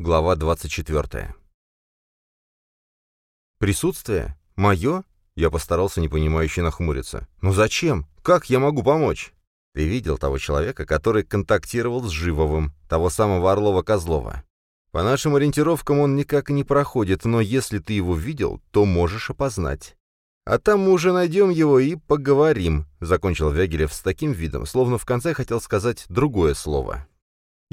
Глава 24. «Присутствие? Мое?» Я постарался непонимающе нахмуриться. «Ну зачем? Как я могу помочь?» «Ты видел того человека, который контактировал с Живовым, того самого Орлова-Козлова. По нашим ориентировкам он никак не проходит, но если ты его видел, то можешь опознать. А там мы уже найдем его и поговорим», — закончил Вягелев с таким видом, словно в конце хотел сказать другое слово.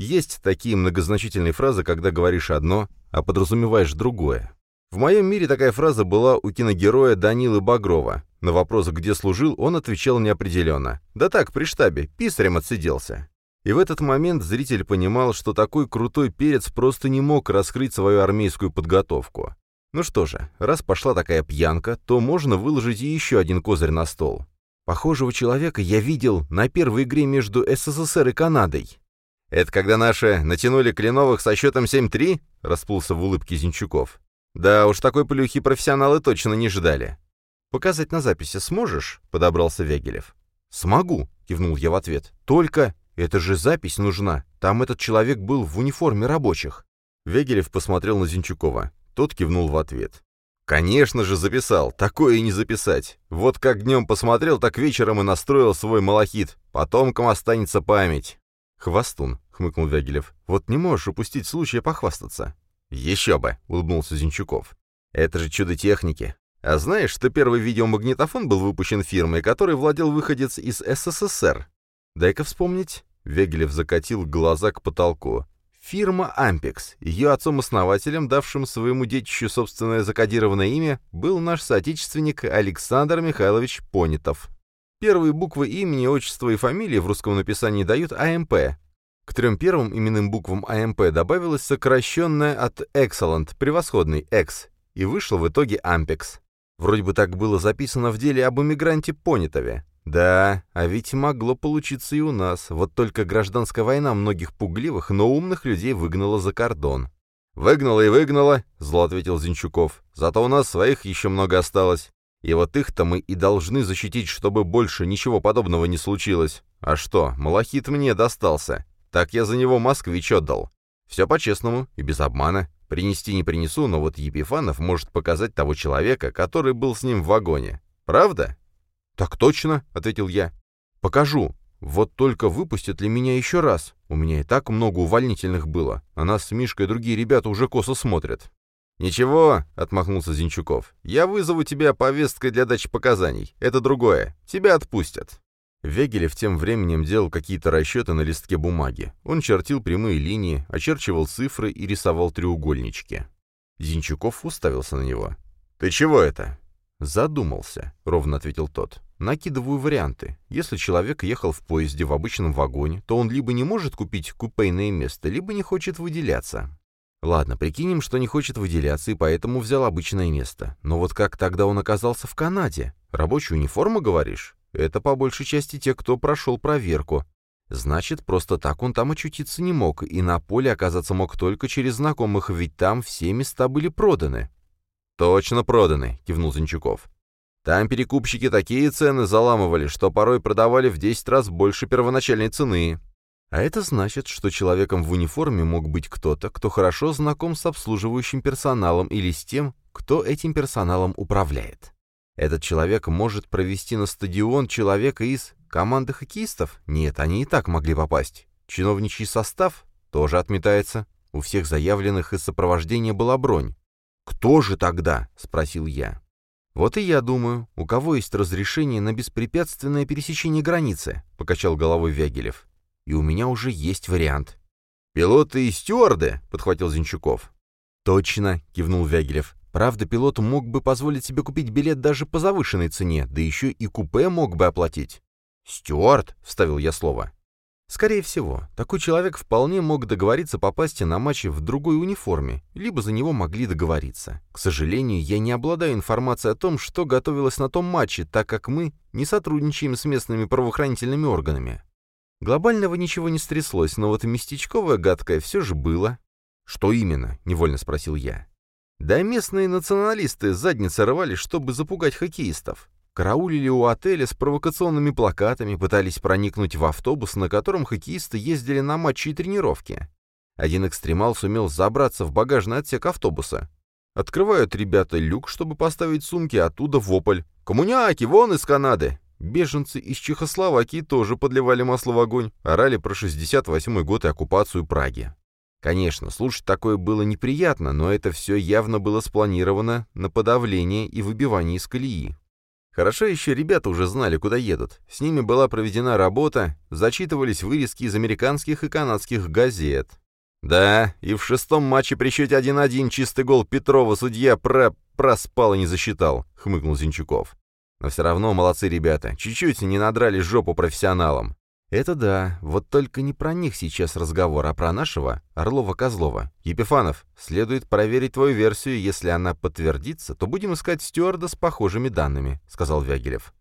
Есть такие многозначительные фразы, когда говоришь одно, а подразумеваешь другое. В моем мире такая фраза была у киногероя Данилы Багрова. На вопрос, где служил, он отвечал неопределенно. «Да так, при штабе, писарем отсиделся». И в этот момент зритель понимал, что такой крутой перец просто не мог раскрыть свою армейскую подготовку. Ну что же, раз пошла такая пьянка, то можно выложить и еще один козырь на стол. Похожего человека я видел на первой игре между СССР и Канадой. «Это когда наши натянули Кленовых со счетом 7-3?» — расплылся в улыбке Зинчуков. «Да уж такой плюхи профессионалы точно не ждали». «Показать на записи сможешь?» — подобрался Вягелев. «Смогу», — кивнул я в ответ. «Только это же запись нужна. Там этот человек был в униформе рабочих». Вегелев посмотрел на Зинчукова. Тот кивнул в ответ. «Конечно же записал. Такое и не записать. Вот как днем посмотрел, так вечером и настроил свой малахит. Потомкам останется память». «Хвостун», — хмыкнул Вягелев. «Вот не можешь упустить случая похвастаться». «Еще бы», — улыбнулся Зинчуков. «Это же чудо техники. А знаешь, что первый видеомагнитофон был выпущен фирмой, которой владел выходец из СССР? Дай-ка вспомнить». Вегелев закатил глаза к потолку. Фирма Ampex. Ее отцом-основателем, давшим своему детищу собственное закодированное имя, был наш соотечественник Александр Михайлович Понятов. Первые буквы имени, отчества и фамилии в русском написании дают АМП. К трем первым именным буквам АМП добавилось сокращенное от Excellent, превосходный, X, и вышло в итоге Ampex. Вроде бы так было записано в деле об эмигранте Понятове. Да, а ведь могло получиться и у нас, вот только гражданская война многих пугливых, но умных людей выгнала за кордон. «Выгнала и выгнала», — зло ответил Зинчуков. «Зато у нас своих еще много осталось. И вот их-то мы и должны защитить, чтобы больше ничего подобного не случилось. А что, малахит мне достался. Так я за него москвич отдал. Все по-честному и без обмана. Принести не принесу, но вот Епифанов может показать того человека, который был с ним в вагоне. Правда? «Так точно», — ответил я. «Покажу. Вот только выпустят ли меня еще раз? У меня и так много увольнительных было, а нас с Мишкой другие ребята уже косо смотрят». «Ничего», — отмахнулся Зинчуков, — «я вызову тебя повесткой для дачи показаний. Это другое. Тебя отпустят». Вегелев тем временем делал какие-то расчеты на листке бумаги. Он чертил прямые линии, очерчивал цифры и рисовал треугольнички. Зинчуков уставился на него. «Ты чего это?» «Задумался», — ровно ответил тот. «Накидываю варианты. Если человек ехал в поезде в обычном вагоне, то он либо не может купить купейное место, либо не хочет выделяться. Ладно, прикинем, что не хочет выделяться и поэтому взял обычное место. Но вот как тогда он оказался в Канаде? Рабочую униформу, говоришь? Это по большей части те, кто прошел проверку. Значит, просто так он там очутиться не мог, и на поле оказаться мог только через знакомых, ведь там все места были проданы. «Точно проданы», — кивнул Зинчуков. «Там перекупщики такие цены заламывали, что порой продавали в 10 раз больше первоначальной цены. А это значит, что человеком в униформе мог быть кто-то, кто хорошо знаком с обслуживающим персоналом или с тем, кто этим персоналом управляет. Этот человек может провести на стадион человека из команды хоккеистов? Нет, они и так могли попасть. Чиновничий состав тоже отметается. У всех заявленных из сопровождения была бронь. «Кто же тогда?» — спросил я. «Вот и я думаю, у кого есть разрешение на беспрепятственное пересечение границы?» — покачал головой Вягелев и у меня уже есть вариант». «Пилоты и стюарды?» — подхватил Зинчуков. «Точно», — кивнул Вягелев. «Правда, пилот мог бы позволить себе купить билет даже по завышенной цене, да еще и купе мог бы оплатить». «Стюард?» — вставил я слово. Скорее всего, такой человек вполне мог договориться попасть на матчи в другой униформе, либо за него могли договориться. К сожалению, я не обладаю информацией о том, что готовилось на том матче, так как мы не сотрудничаем с местными правоохранительными органами. Глобального ничего не стряслось, но вот местечковое гадкое все же было. «Что именно?» — невольно спросил я. Да местные националисты задницы рвали, чтобы запугать хоккеистов. Караулили у отеля с провокационными плакатами, пытались проникнуть в автобус, на котором хоккеисты ездили на матчи и тренировки. Один экстремал сумел забраться в багажный отсек автобуса. Открывают ребята люк, чтобы поставить сумки, оттуда вопль. «Коммуняки, вон из Канады!» Беженцы из Чехословакии тоже подливали масло в огонь, орали про 68 год и оккупацию Праги. Конечно, слушать такое было неприятно, но это все явно было спланировано на подавление и выбивание из колеи. Хорошо еще ребята уже знали, куда едут. С ними была проведена работа, зачитывались вырезки из американских и канадских газет. Да, и в шестом матче при счете 1-1 чистый гол Петрова судья про... проспал и не засчитал, хмыкнул Зинчуков. Но все равно молодцы ребята, чуть-чуть не надрали жопу профессионалам. Это да, вот только не про них сейчас разговор, а про нашего, Орлова-Козлова. Епифанов, следует проверить твою версию, если она подтвердится, то будем искать стюарда с похожими данными», — сказал Вягелев.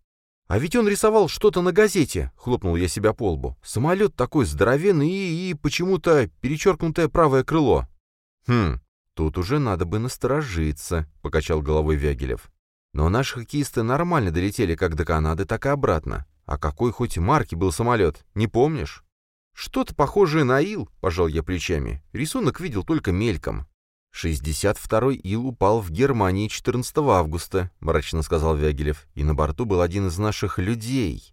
«А ведь он рисовал что-то на газете», — хлопнул я себя по лбу. «Самолет такой здоровенный и, и почему-то перечеркнутое правое крыло». «Хм, тут уже надо бы насторожиться», — покачал головой Вягелев. Но наши хоккеисты нормально долетели как до Канады, так и обратно. А какой хоть марки был самолет, не помнишь? Что-то похожее на Ил, пожал я плечами. Рисунок видел только мельком. 62-й Ил упал в Германии 14 августа, мрачно сказал Вягелев, и на борту был один из наших людей.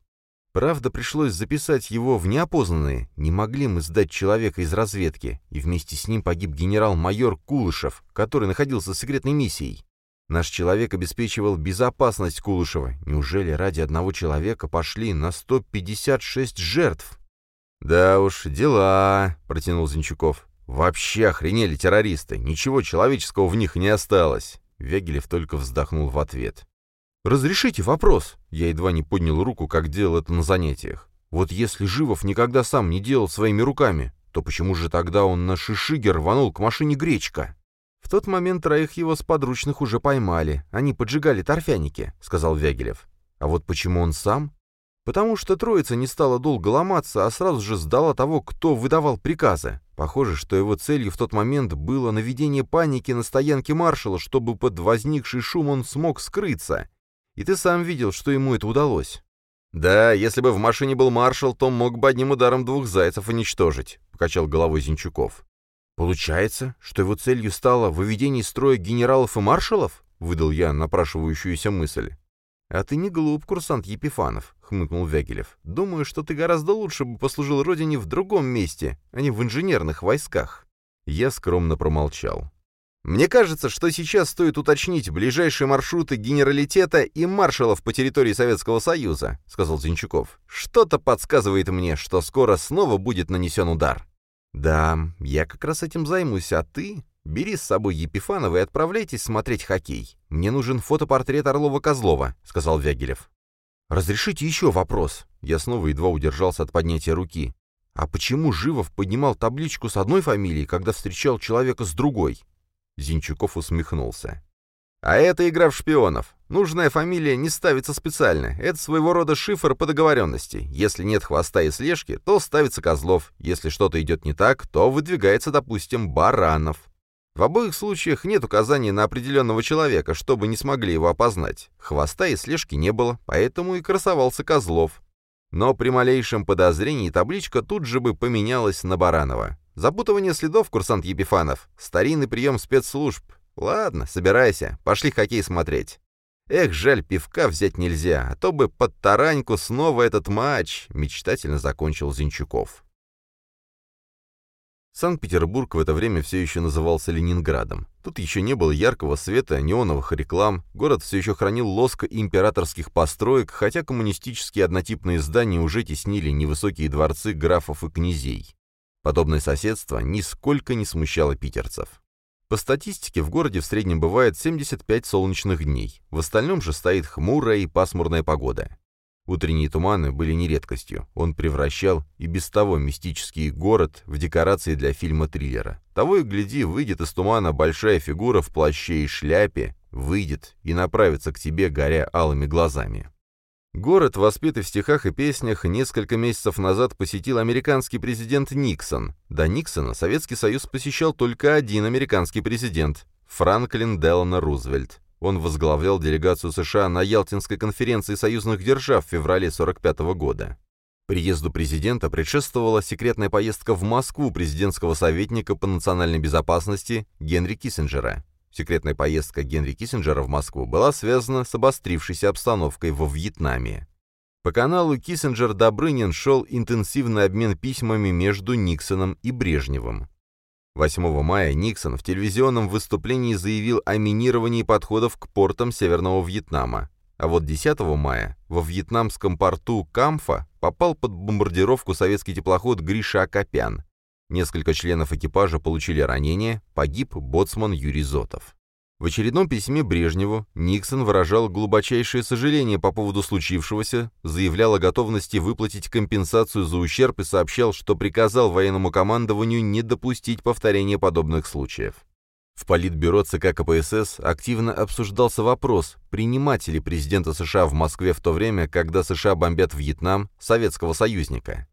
Правда, пришлось записать его в неопознанные. Не могли мы сдать человека из разведки, и вместе с ним погиб генерал-майор Кулышев, который находился в секретной миссией. Наш человек обеспечивал безопасность Кулышева. Неужели ради одного человека пошли на 156 жертв? «Да уж, дела», — протянул Зинчуков. «Вообще охренели террористы. Ничего человеческого в них не осталось». Вегелев только вздохнул в ответ. «Разрешите вопрос?» Я едва не поднял руку, как делал это на занятиях. «Вот если Живов никогда сам не делал своими руками, то почему же тогда он на шишиге рванул к машине Гречка?» «В тот момент троих его сподручных уже поймали. Они поджигали торфяники», — сказал Вягелев. «А вот почему он сам?» «Потому что троица не стала долго ломаться, а сразу же сдала того, кто выдавал приказы. Похоже, что его целью в тот момент было наведение паники на стоянке маршала, чтобы под возникший шум он смог скрыться. И ты сам видел, что ему это удалось». «Да, если бы в машине был маршал, то мог бы одним ударом двух зайцев уничтожить», — покачал головой Зинчуков. «Получается, что его целью стало выведение из строя генералов и маршалов?» — выдал я напрашивающуюся мысль. «А ты не глуп, курсант Епифанов», — хмыкнул Вягелев. «Думаю, что ты гораздо лучше бы послужил родине в другом месте, а не в инженерных войсках». Я скромно промолчал. «Мне кажется, что сейчас стоит уточнить ближайшие маршруты генералитета и маршалов по территории Советского Союза», — сказал Зинчуков. «Что-то подсказывает мне, что скоро снова будет нанесен удар». «Да, я как раз этим займусь, а ты бери с собой Епифанова и отправляйтесь смотреть хоккей. Мне нужен фотопортрет Орлова-Козлова», — сказал Вягелев. «Разрешите еще вопрос?» Я снова едва удержался от поднятия руки. «А почему Живов поднимал табличку с одной фамилией, когда встречал человека с другой?» Зинчуков усмехнулся. А это игра в шпионов. Нужная фамилия не ставится специально. Это своего рода шифр по договоренности. Если нет хвоста и слежки, то ставится Козлов. Если что-то идет не так, то выдвигается, допустим, Баранов. В обоих случаях нет указания на определенного человека, чтобы не смогли его опознать. Хвоста и слежки не было, поэтому и красовался Козлов. Но при малейшем подозрении табличка тут же бы поменялась на Баранова. Запутывание следов, курсант Епифанов. Старинный прием спецслужб. «Ладно, собирайся, пошли хоккей смотреть». «Эх, жаль, пивка взять нельзя, а то бы под тараньку снова этот матч», — мечтательно закончил Зинчуков. Санкт-Петербург в это время все еще назывался Ленинградом. Тут еще не было яркого света, неоновых реклам, город все еще хранил лоск императорских построек, хотя коммунистические однотипные здания уже теснили невысокие дворцы графов и князей. Подобное соседство нисколько не смущало питерцев. По статистике, в городе в среднем бывает 75 солнечных дней, в остальном же стоит хмурая и пасмурная погода. Утренние туманы были не редкостью, он превращал и без того мистический город в декорации для фильма-триллера. Того и гляди, выйдет из тумана большая фигура в плаще и шляпе, выйдет и направится к тебе, горя алыми глазами. Город, воспетый в стихах и песнях, несколько месяцев назад посетил американский президент Никсон. До Никсона Советский Союз посещал только один американский президент – Франклин Делано Рузвельт. Он возглавлял делегацию США на Ялтинской конференции союзных держав в феврале 1945 года. Приезду президента предшествовала секретная поездка в Москву президентского советника по национальной безопасности Генри Киссинджера. Секретная поездка Генри Киссинджера в Москву была связана с обострившейся обстановкой во Вьетнаме. По каналу Киссинджер-Добрынин шел интенсивный обмен письмами между Никсоном и Брежневым. 8 мая Никсон в телевизионном выступлении заявил о минировании подходов к портам Северного Вьетнама, а вот 10 мая во вьетнамском порту Камфа попал под бомбардировку советский теплоход Гриша Акопян. Несколько членов экипажа получили ранения, погиб боцман Юрий Зотов. В очередном письме Брежневу Никсон выражал глубочайшее сожаление по поводу случившегося, заявлял о готовности выплатить компенсацию за ущерб и сообщал, что приказал военному командованию не допустить повторения подобных случаев. В Политбюро ЦК КПСС активно обсуждался вопрос, принимать ли президента США в Москве в то время, когда США бомбят Вьетнам, советского союзника.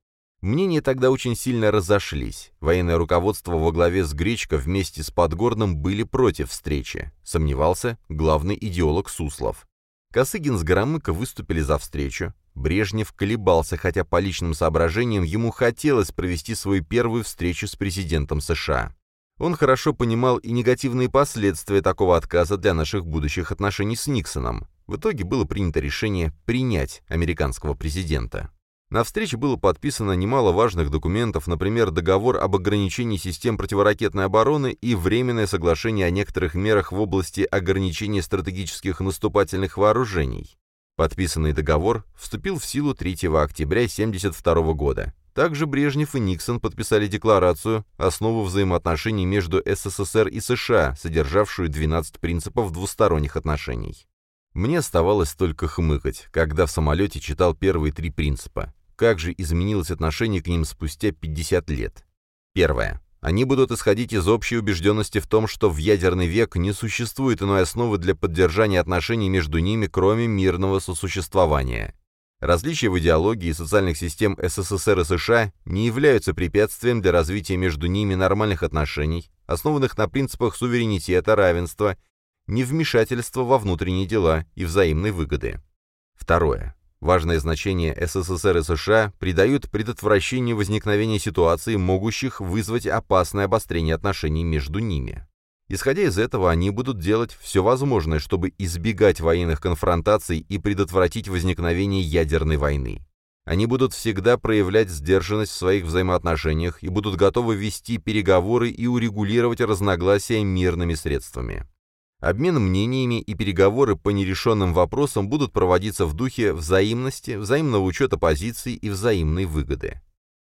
Мнения тогда очень сильно разошлись. Военное руководство во главе с Гречко вместе с Подгорным были против встречи. Сомневался главный идеолог Суслов. Косыгин с Громыко выступили за встречу. Брежнев колебался, хотя по личным соображениям ему хотелось провести свою первую встречу с президентом США. Он хорошо понимал и негативные последствия такого отказа для наших будущих отношений с Никсоном. В итоге было принято решение принять американского президента. На встрече было подписано немало важных документов, например, договор об ограничении систем противоракетной обороны и временное соглашение о некоторых мерах в области ограничения стратегических наступательных вооружений. Подписанный договор вступил в силу 3 октября 1972 года. Также Брежнев и Никсон подписали декларацию «Основу взаимоотношений между СССР и США», содержавшую 12 принципов двусторонних отношений. Мне оставалось только хмыкать, когда в самолете читал первые три принципа. Как же изменилось отношение к ним спустя 50 лет? Первое. Они будут исходить из общей убежденности в том, что в ядерный век не существует иной основы для поддержания отношений между ними, кроме мирного сосуществования. Различия в идеологии и социальных систем СССР и США не являются препятствием для развития между ними нормальных отношений, основанных на принципах суверенитета, равенства, невмешательства во внутренние дела и взаимной выгоды. Второе. Важное значение СССР и США придают предотвращению возникновения ситуаций, могущих вызвать опасное обострение отношений между ними. Исходя из этого, они будут делать все возможное, чтобы избегать военных конфронтаций и предотвратить возникновение ядерной войны. Они будут всегда проявлять сдержанность в своих взаимоотношениях и будут готовы вести переговоры и урегулировать разногласия мирными средствами. Обмен мнениями и переговоры по нерешенным вопросам будут проводиться в духе взаимности, взаимного учета позиций и взаимной выгоды.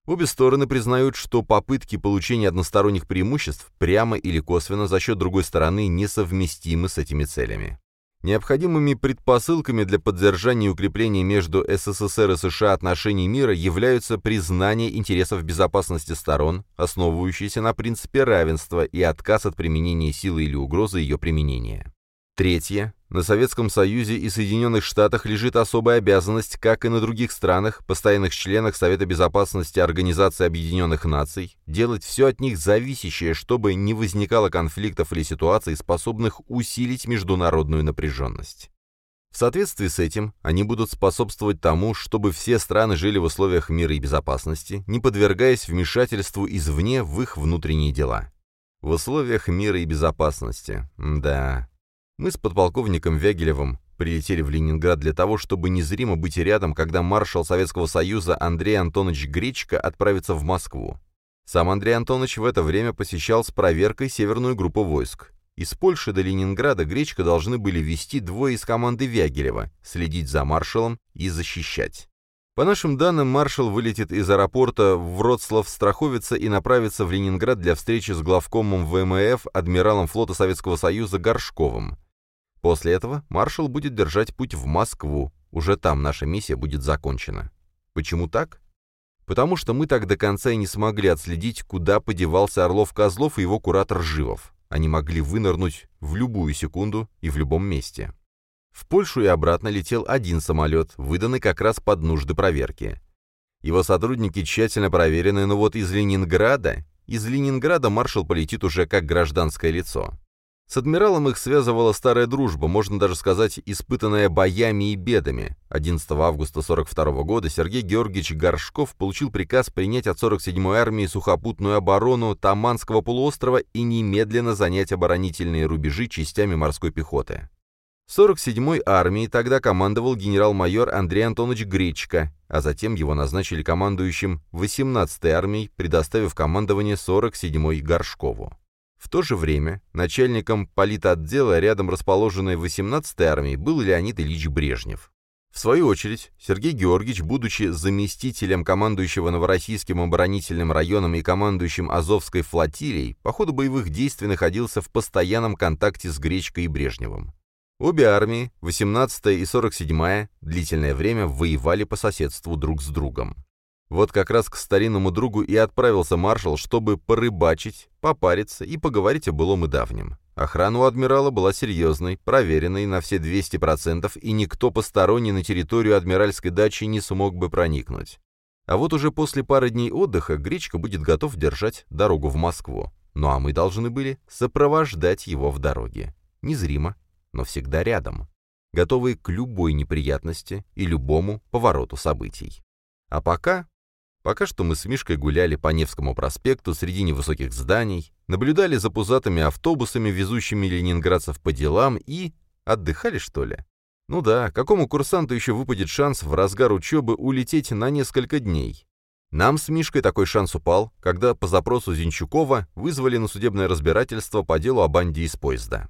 Обе стороны признают, что попытки получения односторонних преимуществ прямо или косвенно за счет другой стороны несовместимы с этими целями. Необходимыми предпосылками для поддержания и укрепления между СССР и США отношений мира являются признание интересов безопасности сторон, основывающиеся на принципе равенства и отказ от применения силы или угрозы ее применения. Третье. На Советском Союзе и Соединенных Штатах лежит особая обязанность, как и на других странах, постоянных членах Совета Безопасности Организации Объединенных Наций, делать все от них зависящее, чтобы не возникало конфликтов или ситуаций, способных усилить международную напряженность. В соответствии с этим, они будут способствовать тому, чтобы все страны жили в условиях мира и безопасности, не подвергаясь вмешательству извне в их внутренние дела. В условиях мира и безопасности. Да, мы с подполковником Вягелевым прилетели в Ленинград для того, чтобы незримо быть рядом, когда маршал Советского Союза Андрей Антонович Гречко отправится в Москву. Сам Андрей Антонович в это время посещал с проверкой северную группу войск. Из Польши до Ленинграда Гречко должны были вести двое из команды Вягелева, следить за маршалом и защищать. По нашим данным, маршал вылетит из аэропорта Вроцлав-Страховица и направится в Ленинград для встречи с главкомом ВМФ, адмиралом флота Советского Союза Горшковым. После этого маршал будет держать путь в Москву. Уже там наша миссия будет закончена. Почему так? Потому что мы так до конца и не смогли отследить, куда подевался Орлов-Козлов и его куратор Живов. Они могли вынырнуть в любую секунду и в любом месте. В Польшу и обратно летел один самолет, выданный как раз под нужды проверки. Его сотрудники тщательно проверены, но вот из Ленинграда... Из Ленинграда маршал полетит уже как гражданское лицо. С адмиралом их связывала старая дружба, можно даже сказать, испытанная боями и бедами. 11 августа 1942 года Сергей Георгиевич Горшков получил приказ принять от 47-й армии сухопутную оборону Таманского полуострова и немедленно занять оборонительные рубежи частями морской пехоты. 47-й армией тогда командовал генерал-майор Андрей Антонович Гречко, а затем его назначили командующим 18-й армией, предоставив командование 47-й Горшкову. В то же время начальником политотдела рядом расположенной 18-й армии был Леонид Ильич Брежнев. В свою очередь, Сергей Георгиевич, будучи заместителем командующего Новороссийским оборонительным районом и командующим Азовской флотилией, по ходу боевых действий находился в постоянном контакте с Гречкой и Брежневым. Обе армии, 18-я и 47-я, длительное время воевали по соседству друг с другом. Вот как раз к старинному другу и отправился маршал, чтобы порыбачить, попариться и поговорить о былом и давнем. Охрана у адмирала была серьезной, проверенной на все 200%, и никто посторонний на территорию адмиральской дачи не смог бы проникнуть. А вот уже после пары дней отдыха Гречка будет готов держать дорогу в Москву. Ну а мы должны были сопровождать его в дороге. Незримо, но всегда рядом. Готовые к любой неприятности и любому повороту событий. А пока Пока что мы с Мишкой гуляли по Невскому проспекту среди невысоких зданий, наблюдали за пузатыми автобусами, везущими ленинградцев по делам и... отдыхали, что ли? Ну да, какому курсанту еще выпадет шанс в разгар учебы улететь на несколько дней? Нам с Мишкой такой шанс упал, когда по запросу Зинчукова вызвали на судебное разбирательство по делу о банде из поезда.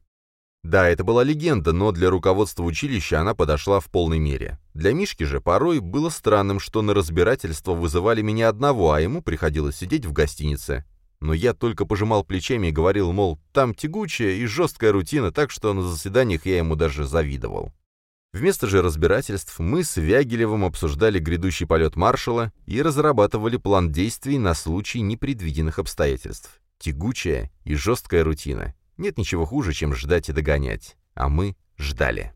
Да, это была легенда, но для руководства училища она подошла в полной мере. Для Мишки же порой было странным, что на разбирательство вызывали меня одного, а ему приходилось сидеть в гостинице. Но я только пожимал плечами и говорил, мол, там тягучая и жесткая рутина, так что на заседаниях я ему даже завидовал. Вместо же разбирательств мы с Вягелевым обсуждали грядущий полет маршала и разрабатывали план действий на случай непредвиденных обстоятельств. Тягучая и жесткая рутина. Нет ничего хуже, чем ждать и догонять. А мы ждали.